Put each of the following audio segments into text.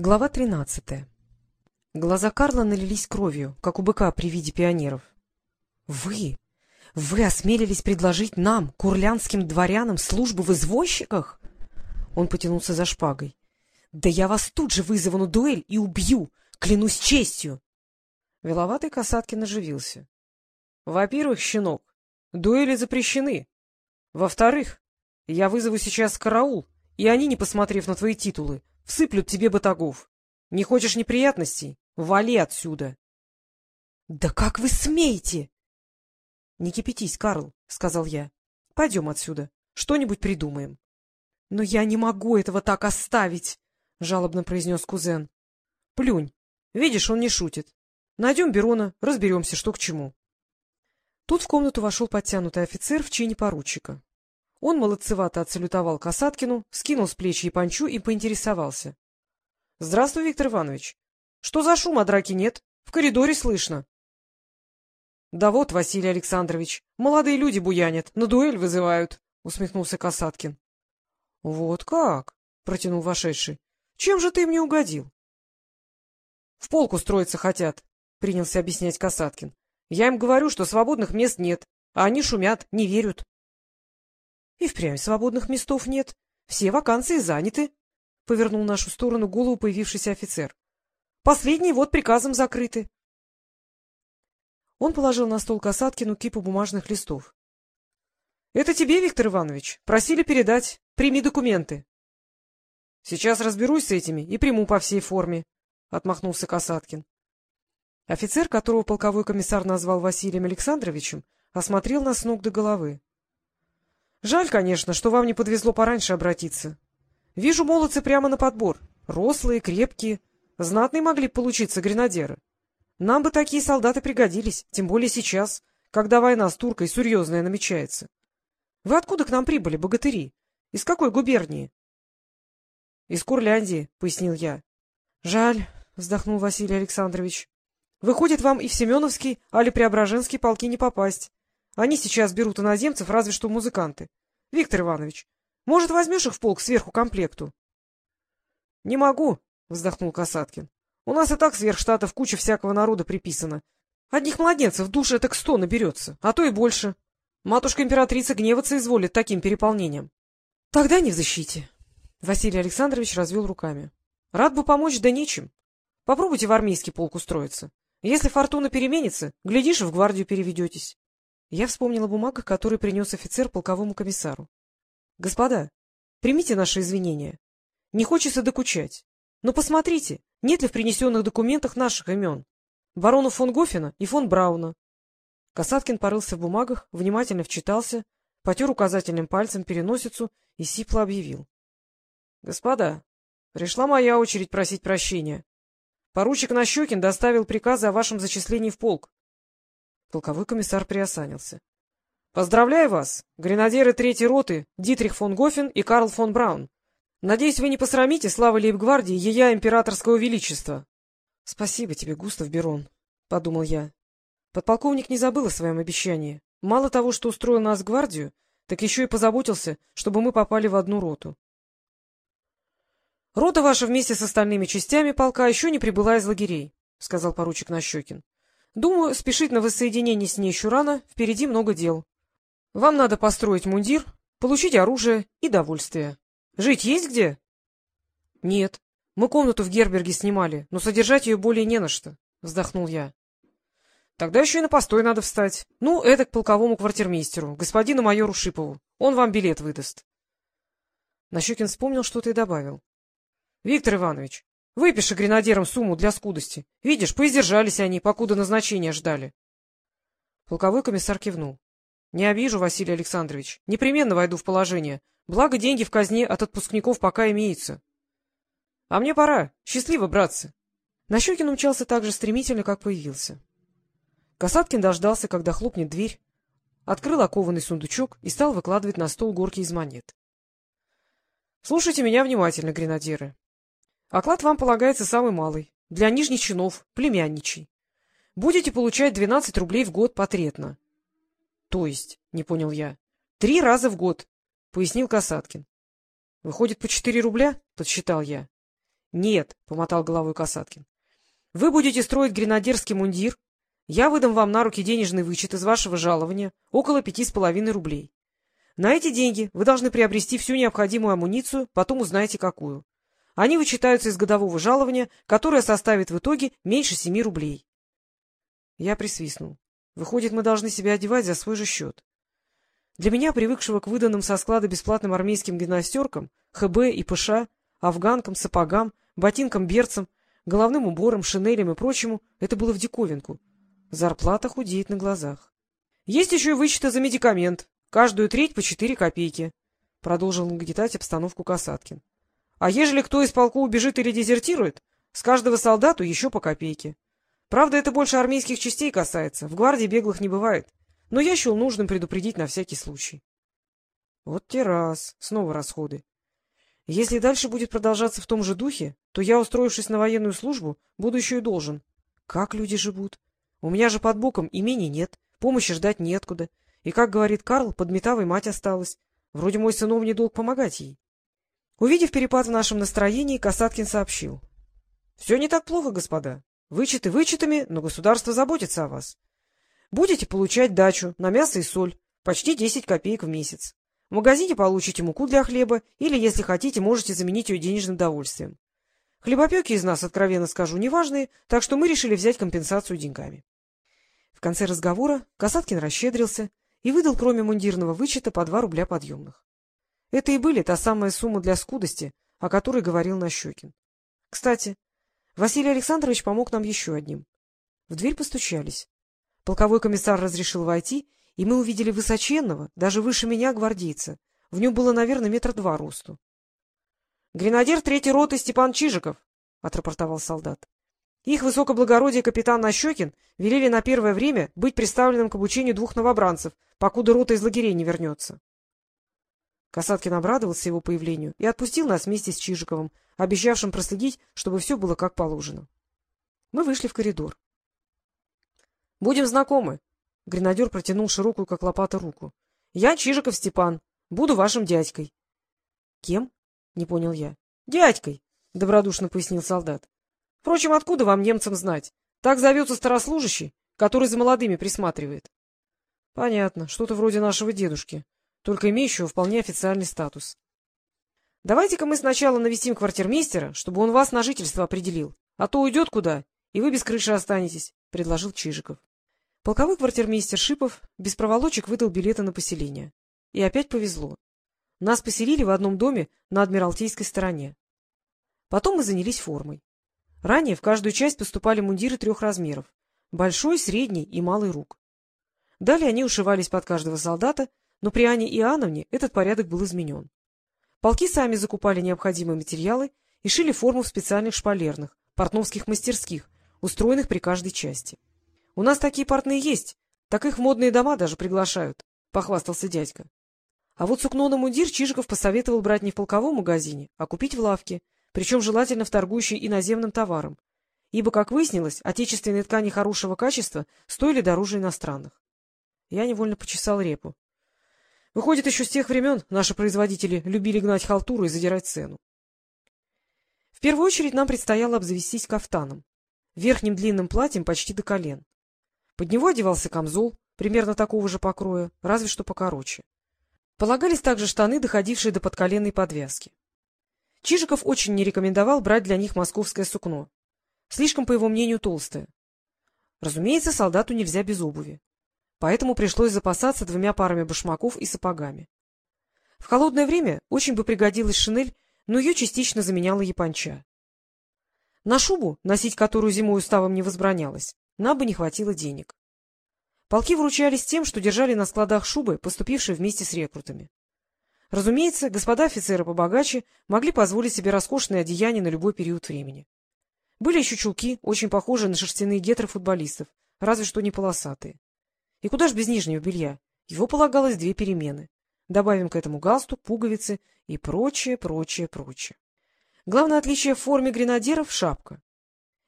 Глава тринадцатая. Глаза Карла налились кровью, как у быка при виде пионеров. — Вы? Вы осмелились предложить нам, курлянским дворянам, службу в извозчиках? Он потянулся за шпагой. — Да я вас тут же вызову на дуэль и убью, клянусь честью! Веловатый Касаткин оживился. — Во-первых, щенок, дуэли запрещены. Во-вторых, я вызову сейчас караул, и они, не посмотрев на твои титулы, Всыплют тебе батагов. Не хочешь неприятностей? Вали отсюда. — Да как вы смеете? — Не кипятись, Карл, — сказал я. — Пойдем отсюда. Что-нибудь придумаем. — Но я не могу этого так оставить, — жалобно произнес кузен. — Плюнь. Видишь, он не шутит. Найдем Берона, разберемся, что к чему. Тут в комнату вошел подтянутый офицер в чине поручика. Он молодцевато отсалютовал Касаткину, скинул с плечи и панчу и поинтересовался. — Здравствуй, Виктор Иванович. Что за шум, а драки нет? В коридоре слышно. — Да вот, Василий Александрович, молодые люди буянят, на дуэль вызывают, — усмехнулся Касаткин. — Вот как? — протянул вошедший. — Чем же ты мне угодил? — В полк устроиться хотят, — принялся объяснять Касаткин. — Я им говорю, что свободных мест нет, а они шумят, не верят. — И впрямь свободных местов нет. Все вакансии заняты, — повернул в нашу сторону голову появившийся офицер. — Последние вот приказом закрыты. Он положил на стол Касаткину кипу бумажных листов. — Это тебе, Виктор Иванович. Просили передать. Прими документы. — Сейчас разберусь с этими и приму по всей форме, — отмахнулся Касаткин. Офицер, которого полковой комиссар назвал Василием Александровичем, осмотрел нас с ног до головы. Жаль, конечно, что вам не подвезло пораньше обратиться. Вижу молодцы прямо на подбор. Рослые, крепкие. Знатные могли получиться гренадеры. Нам бы такие солдаты пригодились, тем более сейчас, когда война с туркой серьезная намечается. Вы откуда к нам прибыли, богатыри? Из какой губернии? — Из Курляндии, — пояснил я. — Жаль, — вздохнул Василий Александрович. — Выходит, вам и в Семеновский, али Преображенский полки не попасть. Они сейчас берут иноземцев, разве что музыканты. Виктор Иванович, может, возьмешь их в полк сверху комплекту? — Не могу, — вздохнул Касаткин. — У нас и так сверх штатов куча всякого народа приписана. Одних младенцев душе так сто наберется, а то и больше. Матушка-императрица гневаться изволит таким переполнением. — Тогда не в защите. Василий Александрович развел руками. — Рад бы помочь, да нечем. Попробуйте в армейский полк устроиться. Если фортуна переменится, глядишь, в гвардию переведетесь. Я вспомнила о бумагах, которые принес офицер полковому комиссару. — Господа, примите наши извинения. Не хочется докучать. Но посмотрите, нет ли в принесенных документах наших имен. Барона фон Гофена и фон Брауна. Касаткин порылся в бумагах, внимательно вчитался, потер указательным пальцем переносицу и сипло объявил. — Господа, пришла моя очередь просить прощения. Поручик Нащекин доставил приказы о вашем зачислении в полк. Полковой комиссар приосанился. — Поздравляю вас, гренадеры третьей роты Дитрих фон Гофен и Карл фон Браун. Надеюсь, вы не посрамите славы лейб-гвардии ея императорского величества. — Спасибо тебе, Густав Берон, — подумал я. Подполковник не забыл о своем обещании. Мало того, что устроил нас в гвардию, так еще и позаботился, чтобы мы попали в одну роту. — Рота ваша вместе с остальными частями полка еще не прибыла из лагерей, — сказал поручик Нащекин. Думаю, спешить на воссоединение с ней еще рано, впереди много дел. Вам надо построить мундир, получить оружие и довольствие. Жить есть где? — Нет. Мы комнату в Герберге снимали, но содержать ее более не на что, — вздохнул я. — Тогда еще и на постой надо встать. Ну, это к полковому квартирмейстеру, господину майору Шипову. Он вам билет выдаст. Нащекин вспомнил что-то и добавил. — Виктор Иванович, Выпиши гренадерам сумму для скудости. Видишь, поиздержались они, покуда назначения ждали. Полковой комиссар кивнул. — Не обижу, Василий Александрович. Непременно войду в положение. Благо, деньги в казне от отпускников пока имеются. — А мне пора. Счастливо, братцы. Нащекин умчался так же стремительно, как появился. Касаткин дождался, когда хлопнет дверь, открыл окованный сундучок и стал выкладывать на стол горки из монет. — Слушайте меня внимательно, гренадеры. Оклад вам полагается самый малый, для нижних чинов, племянничий. Будете получать двенадцать рублей в год потретно. — То есть, — не понял я, — три раза в год, — пояснил Касаткин. — Выходит, по четыре рубля? — подсчитал я. — Нет, — помотал головой Касаткин. — Вы будете строить гренадерский мундир, я выдам вам на руки денежный вычет из вашего жалования, около пяти с половиной рублей. На эти деньги вы должны приобрести всю необходимую амуницию, потом узнаете какую. Они вычитаются из годового жалования, которое составит в итоге меньше семи рублей. Я присвистнул. Выходит, мы должны себя одевать за свой же счет. Для меня, привыкшего к выданным со склада бесплатным армейским гимнастеркам, ХБ и ПШ, афганкам, сапогам, ботинкам-берцам, головным уборам, шинелям и прочему, это было в диковинку. Зарплата худеет на глазах. — Есть еще и вычеты за медикамент. Каждую треть по четыре копейки, — продолжил нагнетать обстановку Касаткин. — А ежели кто из полку убежит или дезертирует, с каждого солдату еще по копейке. Правда, это больше армейских частей касается, в гвардии беглых не бывает, но я счел нужным предупредить на всякий случай. Вот те раз, снова расходы. Если дальше будет продолжаться в том же духе, то я, устроившись на военную службу, буду еще и должен. Как люди живут? У меня же под боком имени нет, помощи ждать неоткуда. И, как говорит Карл, подметавой мать осталась. Вроде мой сыновний долг помогать ей. Увидев перепад в нашем настроении, Касаткин сообщил. — Все не так плохо, господа. Вычеты вычетами, но государство заботится о вас. Будете получать дачу на мясо и соль, почти 10 копеек в месяц. В магазине получите муку для хлеба или, если хотите, можете заменить ее денежным довольствием. Хлебопеки из нас, откровенно скажу, неважные, так что мы решили взять компенсацию деньгами. В конце разговора Касаткин расщедрился и выдал, кроме мундирного вычета, по два рубля подъемных. Это и были та самая сумма для скудости, о которой говорил Нащекин. Кстати, Василий Александрович помог нам еще одним. В дверь постучались. Полковой комиссар разрешил войти, и мы увидели высоченного, даже выше меня, гвардейца. В нем было, наверное, метра два росту. — Гренадер третьей роты Степан Чижиков, — отрапортовал солдат. Их высокоблагородие капитан Нащекин велели на первое время быть представленным к обучению двух новобранцев, покуда рота из лагерей не вернется. Касаткин обрадовался его появлению и отпустил нас вместе с Чижиковым, обещавшим проследить, чтобы все было как положено. Мы вышли в коридор. — Будем знакомы. Гренадер протянул широкую, как лопата, руку. — Я Чижиков Степан. Буду вашим дядькой. — Кем? — не понял я. — Дядькой, — добродушно пояснил солдат. — Впрочем, откуда вам, немцам, знать? Так зовется старослужащий, который за молодыми присматривает. — Понятно, что-то вроде нашего дедушки, только имеющего вполне официальный статус. — Давайте-ка мы сначала навестим квартирмейстера, чтобы он вас на жительство определил, а то уйдет куда, и вы без крыши останетесь, — предложил Чижиков. Полковой квартирмейстер Шипов без проволочек выдал билеты на поселение. И опять повезло. Нас поселили в одном доме на Адмиралтейской стороне. Потом мы занялись формой. Ранее в каждую часть поступали мундиры трех размеров — большой, средний и малый рук. Далее они ушивались под каждого солдата, но при Ане Иоанновне этот порядок был изменен. Полки сами закупали необходимые материалы и шили форму в специальных шпалерных, портновских мастерских, устроенных при каждой части. — У нас такие портные есть, так их в модные дома даже приглашают, — похвастался дядька. А вот сукно на мундир Чижиков посоветовал брать не в полковом магазине, а купить в лавке, причем желательно в торгующей иноземным товаром, ибо, как выяснилось, отечественные ткани хорошего качества стоили дороже иностранных. Я невольно почесал репу. Выходит, еще с тех времен наши производители любили гнать халтуру и задирать цену. В первую очередь нам предстояло обзавестись кафтаном, верхним длинным платьем почти до колен. Под него одевался камзол, примерно такого же покроя, разве что покороче. Полагались также штаны, доходившие до подколенной подвязки. Чижиков очень не рекомендовал брать для них московское сукно. Слишком, по его мнению, толстое. Разумеется, солдату нельзя без обуви. Поэтому пришлось запасаться двумя парами башмаков и сапогами. В холодное время очень бы пригодилась шинель, но ее частично заменяла японча. На шубу, носить которую зимой уставом не возбранялось, нам бы не хватило денег. Полки вручались тем, что держали на складах шубы, поступившие вместе с рекрутами. Разумеется, господа офицеры побогаче могли позволить себе роскошные одеяния на любой период времени. Были еще чулки, очень похожие на шерстяные гетры футболистов, разве что не полосатые. И куда ж без нижнего белья? Его полагалось две перемены. Добавим к этому галстук, пуговицы и прочее, прочее, прочее. Главное отличие в форме гренадеров — шапка.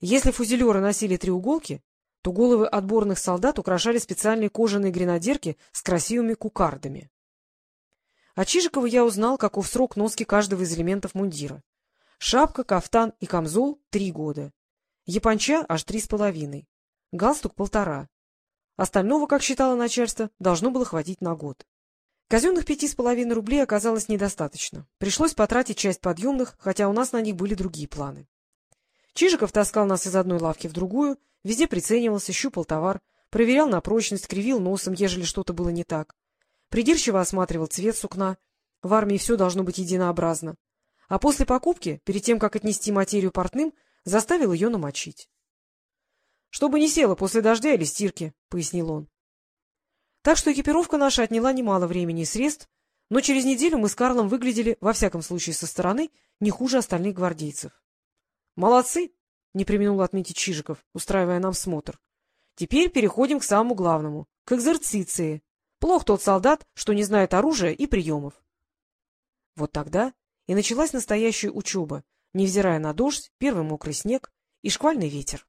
Если фузелеры носили треуголки, то головы отборных солдат украшали специальные кожаные гренадерки с красивыми кукардами. От Чижикова я узнал, каков срок носки каждого из элементов мундира. Шапка, кафтан и камзол — три года. Японча — аж три с половиной. Галстук — полтора. Остального, как считало начальство, должно было хватить на год. Казенных пяти с половиной рублей оказалось недостаточно. Пришлось потратить часть подъемных, хотя у нас на них были другие планы. Чижиков таскал нас из одной лавки в другую, везде приценивался, щупал товар, проверял на прочность, кривил носом, ежели что-то было не так. Придирчиво осматривал цвет сукна. В армии все должно быть единообразно. А после покупки, перед тем, как отнести материю портным, заставил ее намочить. — Чтобы не село после дождя или стирки, — пояснил он. Так что экипировка наша отняла немало времени и средств, но через неделю мы с Карлом выглядели, во всяком случае со стороны, не хуже остальных гвардейцев. — Молодцы! — не применул отметить Чижиков, устраивая нам смотр. — Теперь переходим к самому главному, к экзерциции. Плох тот солдат, что не знает оружия и приемов. Вот тогда и началась настоящая учеба, невзирая на дождь, первый мокрый снег и шквальный ветер.